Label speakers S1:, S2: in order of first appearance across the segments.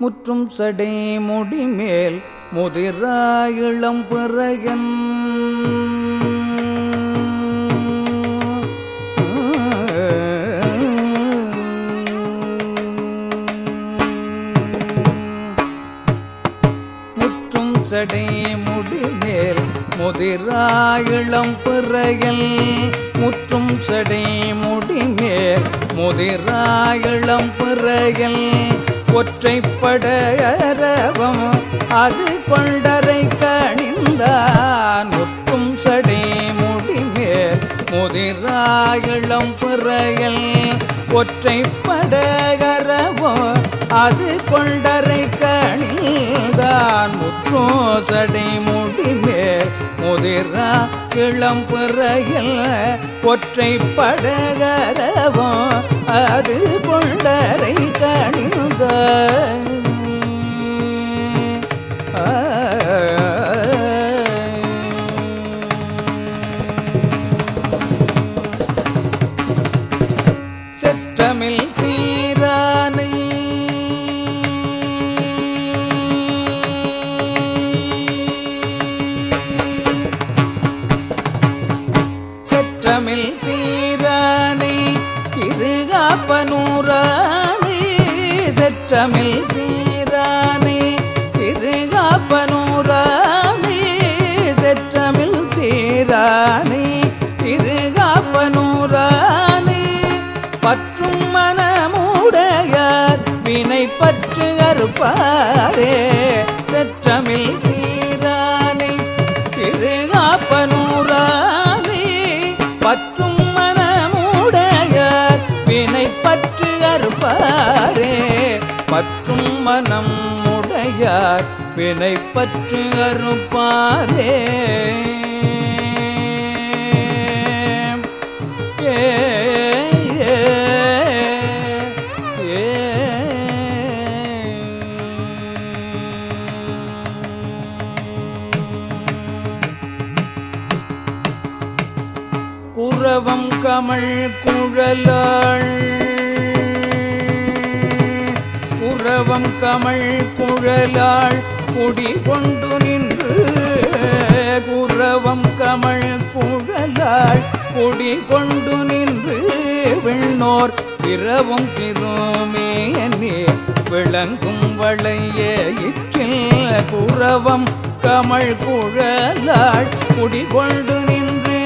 S1: முற்றும் சடை முடிமேல் முதிராயிளம் பிறகன் முற்றும் சடை முடிமேல் முதிராயிளம் பிறையல் முற்றும் சடை முடிமேல் முதிராயிளம் பிறையல் ஒற்றைப்படரவம் அது கொண்டரை கணிந்தான். முற்றும் சடை முடிமேல் முதிராயிளம் பிறையல் ஒற்றைப்படகரவோ அது கொண்டரை கணிந்தான். முற்றோ சடை முடிமேல் முதிரா இளம் பிறையில் ஒற்றைப்படகரவோ அது கொண்டரை கணில்தான் செற்றமில் சீரானை செற்றமில் சீரானை திருகாப்பனூரானை செற்றமில் சீரானே திருகாப்பனூரானே செற்றமில் சீரானே திருகாப்பனூரானே. பற்றும் மனமுடையார் வினை பற்று அறுப்பாரே செற்றமில் சீரானே திருகாப்பனூரானே. பற்றும் மனமுடையார் வினை பற்று அறுப்பாரே. மனம் உடையார் வினை பற்று அறுப்பாரே. குரவம் கமல் குழலாள் குரவம் கமல் குழலாள் குடி கொண்டு நின்று. குரவம் கமல் குழலாள் குடி கொண்டு நின்று. விண்ணோர் இரவும் திருமேனே விளங்கும் வளைய இற்றில். குரவம் கமல் குழலாள் குடி கொண்டு நின்று.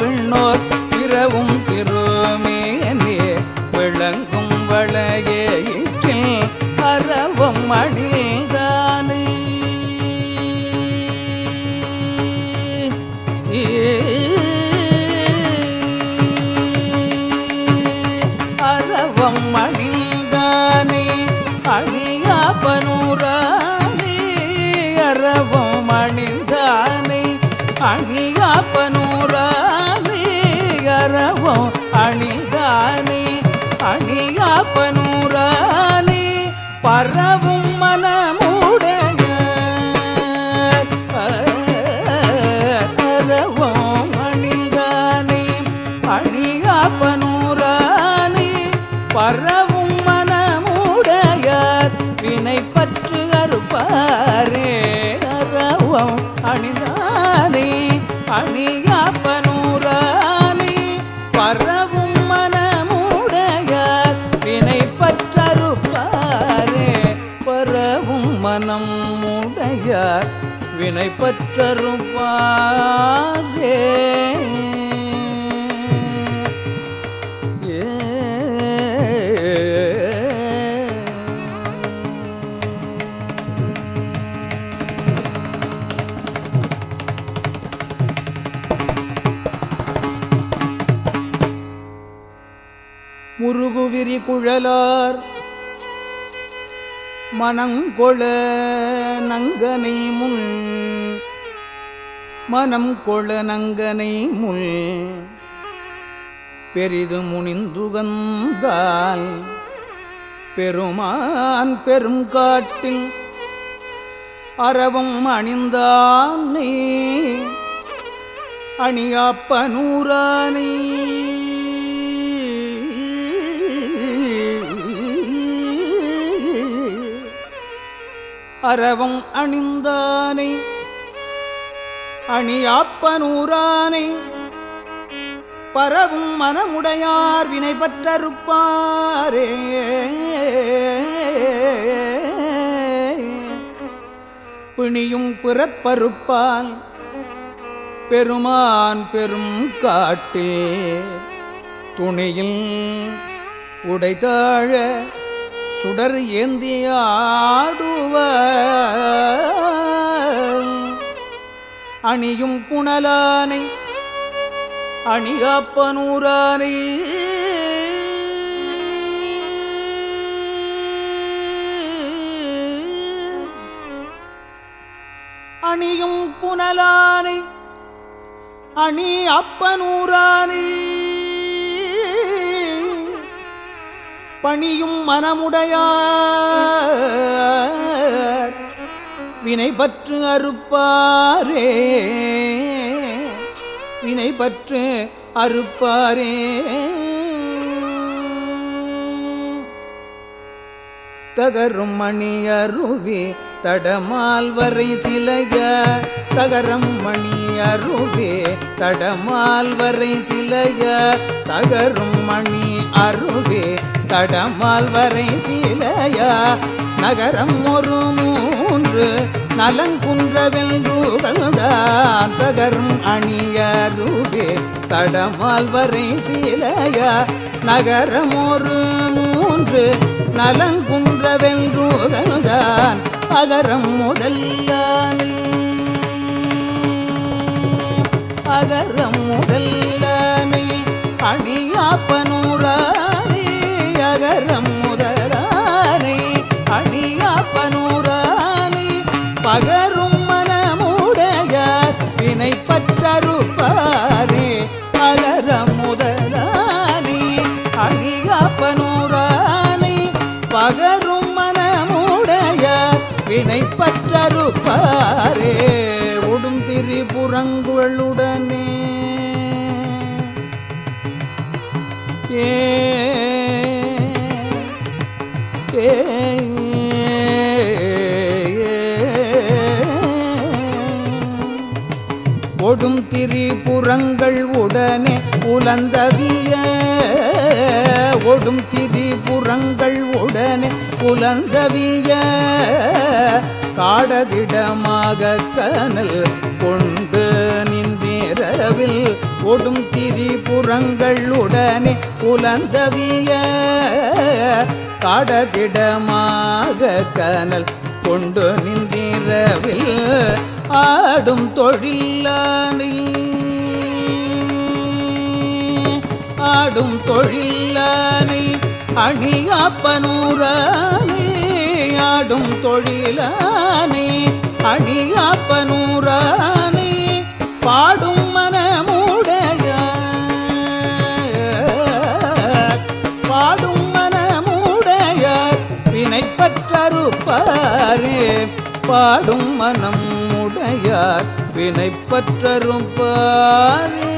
S1: விண்ணோர் இரவும் திருமேனே விளங்கும் வளைய இற்றில் அரவம் மணிதானே அறவம் அரவம் மணிதானே அறவம் பரவும் மனமுடைய அறவும் அணிதானே அணியாப்பனூரானே பரவும் மனமுடையார் வினை பற்று அறுப்பாரே அறவும் அணிதானே அணி வினை பற்றரும் ஏ. முருகுவிரி குழலார் மனங்கொள நங்கனை முள். மனம் கொள நங்கனை முள். பெரிது முனிந்துகந்தால் பெருமான் பெரும் காட்டில் அறவும் அணிந்தான் அணியாப்ப அணியாப்பனூரானை அறவும் அணிந்தானை அணியாப்பனூரானை பரவும் மனமுடையார் வினை பற்றறுப்பாரே. பிணியும் பிறப்பறுப்பால் பெருமான் பெரும் காட்டில் துணியில் உடைதாழ சுடர் ஏந்தியாடு அணியும் புனலானை அணியாப்பனூரானை. அணியும் புனலானை அணி அப்பனூரானை பணியும் மனமுடையார். வினை பற்று அறுப்பாரே. வினை பற்று அறுப்பாரே. தகரும் மணி அருவி தடமால் வரை சிலைய. தகரம் மணி அருவே தடமால் வரை சிலைய. தகரும் மணி அருவே தடமால் வரை சிலைய. நகரம் ஒரு மூன்று நலங்குன்றவென்றுகள்தான் தகரும் அணியருகே. தடமால் வரை சீலையா நகரம் ஒரு மூன்று நலங்குன்றவென்றுகள்தான் அகரம் முதல்லானே. அகரம் முதல்லானே அணியாப்பனூரானே அகரம் பகரும் மனமுடையார் வினை பற்றறுப்பாரே பகர முதலானி அணியாப்பனூரானே. பகரும் மனமுடையார் வினை பற்றறுப்பாரே உடும் திரிபுறங்குகளுடனே ஏ ஏ திரிபுறங்கள் உடனே புலந்தவிய ஒடும் திரிபுறங்கள் உடனே புலந்தவிய. காடதிடமாக கனல் கொண்டு நின்றவில் ஒடும் திரிபுறங்கள் உடனே புலந்தவிய. காடதிடமாக கனல் கொண்டு நின்றவில் ஆடும் தொழிலானை ஆடும் தொழிலானை அணியாப்பனூரானே ஆடும் தொழிலானே அணியாப்பனூரானே பாடும் மனமுடைய. பாடும் மனமுடையார் வினை பாடும் மனம் வினைப்பற்றரும் வினை